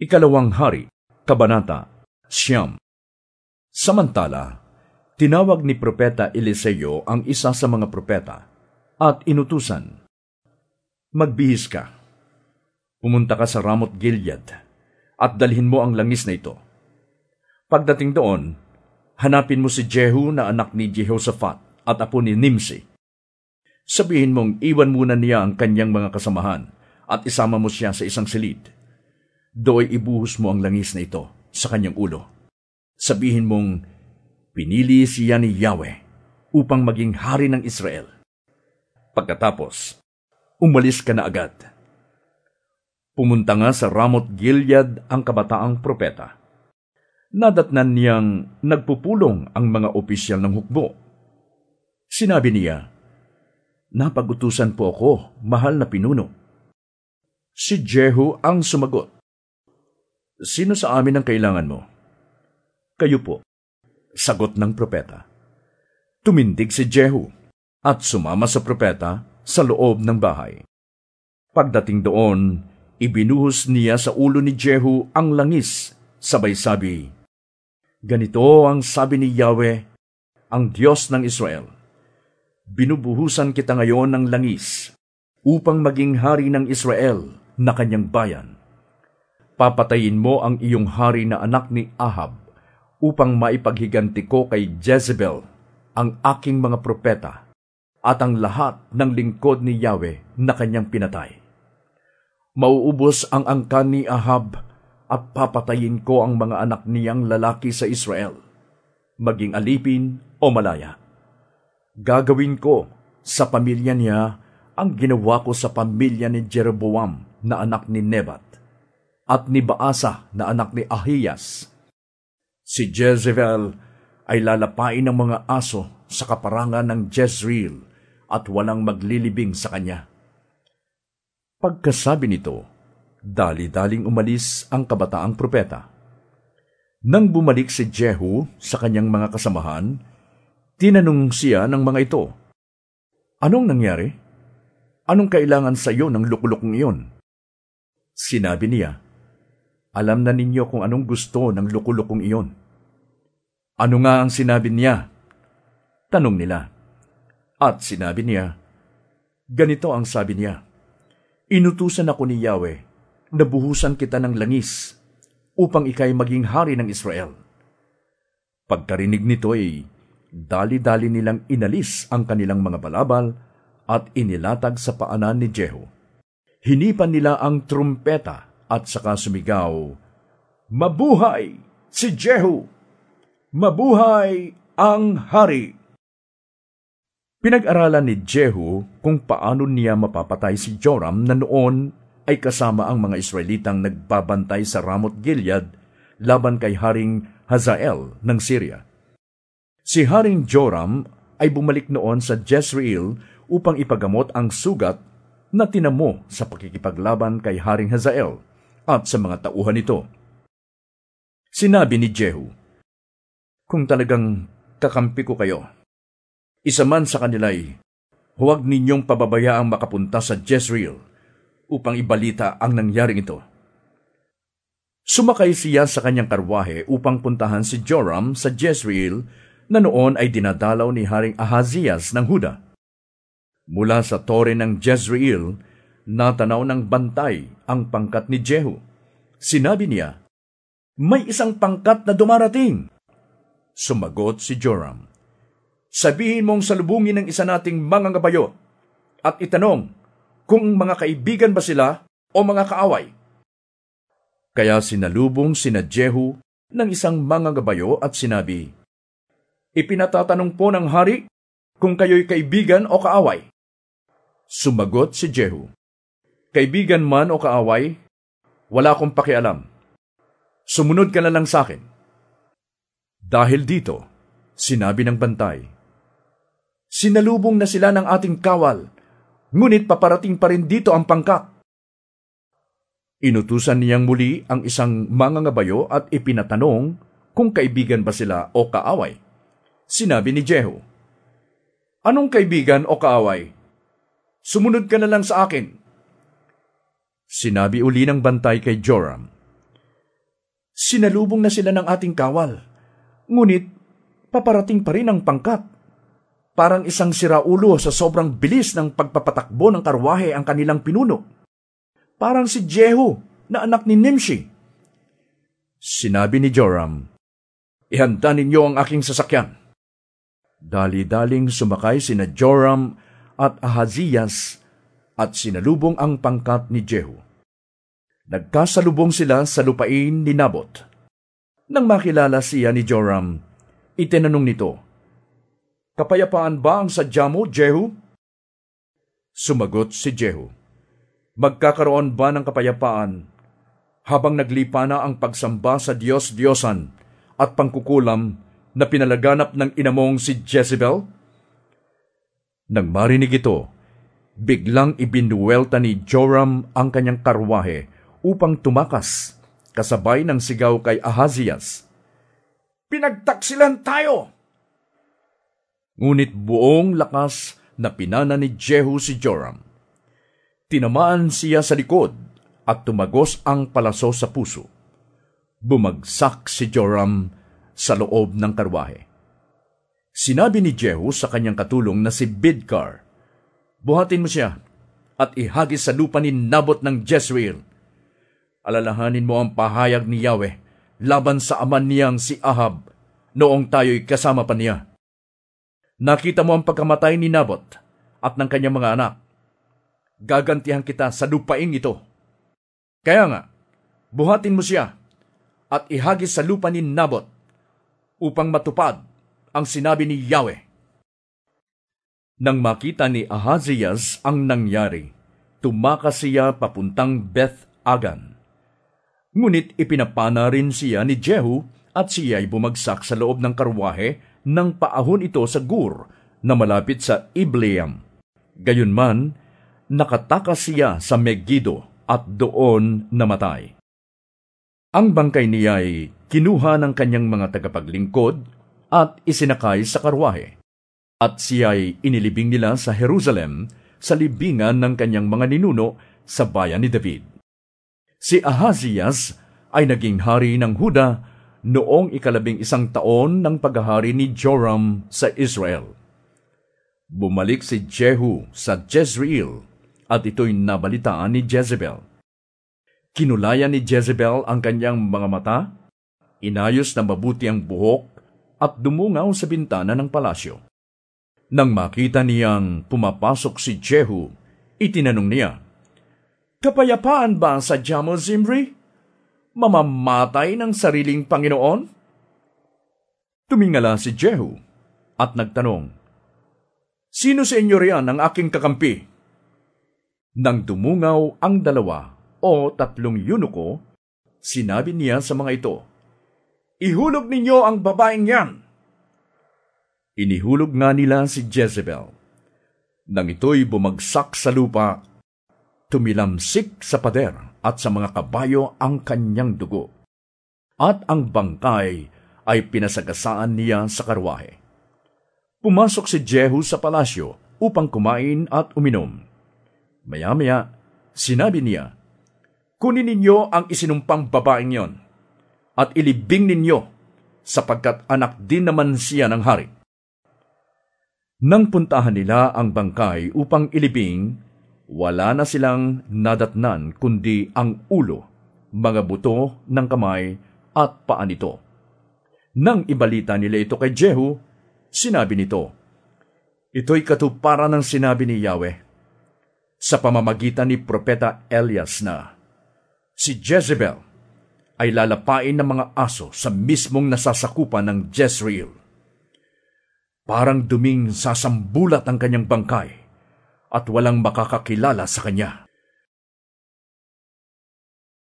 Ikalawang Hari, Kabanata, Siyam. Samantala, tinawag ni Propeta Eliseo ang isa sa mga propeta at inutusan, Magbihis ka. Pumunta ka sa Ramot Gilead at dalhin mo ang langis na ito. Pagdating doon, hanapin mo si Jehu na anak ni Jehoshaphat at apo ni Nimsi. Sabihin mong iwan muna niya ang kanyang mga kasamahan at isama mo siya sa isang silid do'y ibuhos mo ang langis na ito sa kanyang ulo. Sabihin mong, pinili siya ni Yahweh upang maging hari ng Israel. Pagkatapos, umalis ka na agad. Pumunta nga sa Ramot Gilead ang kabataang propeta. Nadatnan niyang nagpupulong ang mga opisyal ng hukbo. Sinabi niya, Napagutusan po ako, mahal na pinuno. Si Jehu ang sumagot, Sino sa amin ang kailangan mo? Kayo po, sagot ng propeta. Tumindig si Jehu at sumama sa propeta sa loob ng bahay. Pagdating doon, ibinuhos niya sa ulo ni Jehu ang langis, sabay sabi, Ganito ang sabi ni Yahweh, ang Diyos ng Israel. Binubuhusan kita ngayon ng langis upang maging hari ng Israel na kanyang bayan papatayin mo ang iyong hari na anak ni Ahab upang maipaghiganti ko kay Jezebel ang aking mga propeta at ang lahat ng lingkod ni Yahweh na kanyang pinatay. Mauubos ang angkan ni Ahab at papatayin ko ang mga anak niyang lalaki sa Israel, maging alipin o malaya. Gagawin ko sa pamilya niya ang ginawa ko sa pamilya ni Jeroboam na anak ni Nebat at ni Baasa na anak ni Ahiyas. Si Jezebel ay lalapain ng mga aso sa kaparangan ng Jezreel at walang maglilibing sa kanya. Pagkasabi nito, dali-daling umalis ang kabataang propeta. Nang bumalik si Jehu sa kanyang mga kasamahan, tinanong siya ng mga ito, Anong nangyari? Anong kailangan sa iyo ng lukulukong iyon? Sinabi niya, alam na ninyo kung anong gusto ng lukulukong iyon. Ano nga ang sinabi niya? Tanong nila. At sinabi niya, Ganito ang sabi niya, Inutusan ako ni Yahweh na buhusan kita ng langis upang ikay maging hari ng Israel. Pagkarinig nito ay dali-dali nilang inalis ang kanilang mga balabal at inilatag sa paanan ni Jehu. Hinipan nila ang trumpeta at saka sumigaw, Mabuhay si Jehu! Mabuhay ang hari! Pinag-aralan ni Jehu kung paano niya mapapatay si Joram na noon ay kasama ang mga Israelitang nagbabantay sa Ramot Gilead laban kay Haring Hazael ng Syria. Si Haring Joram ay bumalik noon sa Jezreel upang ipagamot ang sugat na tinamo sa pakikipaglaban kay Haring Hazael at sa mga tauhan nito. Sinabi ni Jehu, Kung talagang kakampi ko kayo, isa man sa kanila'y huwag ninyong pababayaang makapunta sa Jezreel upang ibalita ang nangyaring ito. Sumakay siya sa kanyang karwahe upang puntahan si Joram sa Jezreel na noon ay dinadalaw ni Haring Ahazias ng Huda. Mula sa tore ng Jezreel, natanaw ng bantay ang pangkat ni Jehu. Sinabi niya, May isang pangkat na dumarating. Sumagot si Joram, Sabihin mong salubungin ng isa nating mga ngabayo at itanong kung mga kaibigan ba sila o mga kaaway. Kaya sinalubong sina Jehu ng isang mga gabayo at sinabi, Ipinatatanong po ng hari kung kayo'y kaibigan o kaaway. Sumagot si Jehu, Kaibigan man o kaaway, wala akong pakialam. Sumunod ka na lang sa akin. Dahil dito, sinabi ng bantay, Sinalubong na sila ng ating kawal, ngunit paparating pa rin dito ang pangkat. Inutusan niyang muli ang isang mga ngabayo at ipinatanong kung kaibigan ba sila o kaaway. Sinabi ni Jehu, Anong kaibigan o kaaway? Sumunod ka na lang sa akin Sinabi uli ng bantay kay Joram, Sinalubong na sila ng ating kawal. Ngunit, paparating pa rin ang pangkat. Parang isang siraulo sa sobrang bilis ng pagpapatakbo ng karwahe ang kanilang pinuno. Parang si Jehu na anak ni Nimshi. Sinabi ni Joram, Ihanda ninyo ang aking sasakyan. Dali-daling sumakay sina Joram at Ahazias at sinalubong ang pangkat ni Jehu. Nagkasalubong sila sa lupain ni Nabot. Nang makilala siya ni Joram, itinanong nito, Kapayapaan ba ang sadya mo, Jehu? Sumagot si Jehu, Magkakaroon ba ng kapayapaan habang naglipa na ang pagsamba sa Diyos-Diyosan at pangkukulam na pinalaganap ng inamong si Jezebel? Nang marinig ito, biglang ibinuwelta ni Joram ang kanyang karwahe upang tumakas kasabay ng sigaw kay Ahazias. Pinagtaksilan tayo! Ngunit buong lakas na pinana ni Jehu si Joram. Tinamaan siya sa likod at tumagos ang palaso sa puso. Bumagsak si Joram sa loob ng karwahe. Sinabi ni Jehu sa kanyang katulong na si Bidkar, Buhatin mo siya at ihagis sa lupa ni Nabot ng Jezreel. Alalahanin mo ang pahayag ni Yahweh laban sa aman niyang si Ahab noong tayo'y kasama pa niya Nakita mo ang pagkamatay ni Nabot at ng kanyang mga anak. Gagantihan kita sa lupaing ito. Kaya nga, buhatin mo siya at ihagis sa lupa ni Nabot upang matupad ang sinabi ni Yahweh. Nang makita ni Ahazias ang nangyari, tumakas siya papuntang Beth Agan. Ngunit ipinapana rin siya ni Jehu at siya'y bumagsak sa loob ng karwahe nang paahon ito sa Gur na malapit sa Ibleam. Gayunman, nakatakas siya sa Megiddo at doon namatay. Ang bangkay niya ay kinuha ng kanyang mga tagapaglingkod at isinakay sa karwahe. At siya ay inilibing nila sa Jerusalem sa libingan ng kanyang mga ninuno sa bayan ni David. Si Ahazias ay naging hari ng Huda noong ikalabing isang taon ng paghahari ni Joram sa Israel. Bumalik si Jehu sa Jezreel at ito'y nabalitaan ni Jezebel. Kinulayan ni Jezebel ang kanyang mga mata, inayos na mabuti ang buhok at dumungaw sa bintana ng palasyo. Nang makita niyang pumapasok si Jehu, itinanong niya, Kapayapaan ba sa Jamo Zimri? mamamatay ng sariling Panginoon? Tumingala si Jehu at nagtanong, Sino sa inyo riyan ang aking kakampi? Nang dumungaw ang dalawa o tatlong yunuko, sinabi niya sa mga ito, Ihulog ninyo ang babaeng yan! Inihulog nga nila si Jezebel. Nang ito'y bumagsak sa lupa, tumilamsik sa pader at sa mga kabayo ang kanyang dugo. At ang bangkay ay pinasagasaan niya sa karwahe. Pumasok si Jehu sa palasyo upang kumain at uminom. Maya-maya, sinabi niya, Kunin ninyo ang isinumpang babaeng yon at ilibing ninyo sapagkat anak din naman siya ng hari. Nang puntahan nila ang bangkay upang ilibing, wala na silang nadatnan kundi ang ulo, mga buto ng kamay at paa nito. Nang ibalita nila ito kay Jehu, sinabi nito, Ito'y katuparan ng sinabi ni Yahweh sa pamamagitan ni Propeta Elias na si Jezebel ay lalapain ng mga aso sa mismong nasasakupan ng Jezreel. Parang duming sasambulat ang kanyang bangkay at walang makakakilala sa kanya.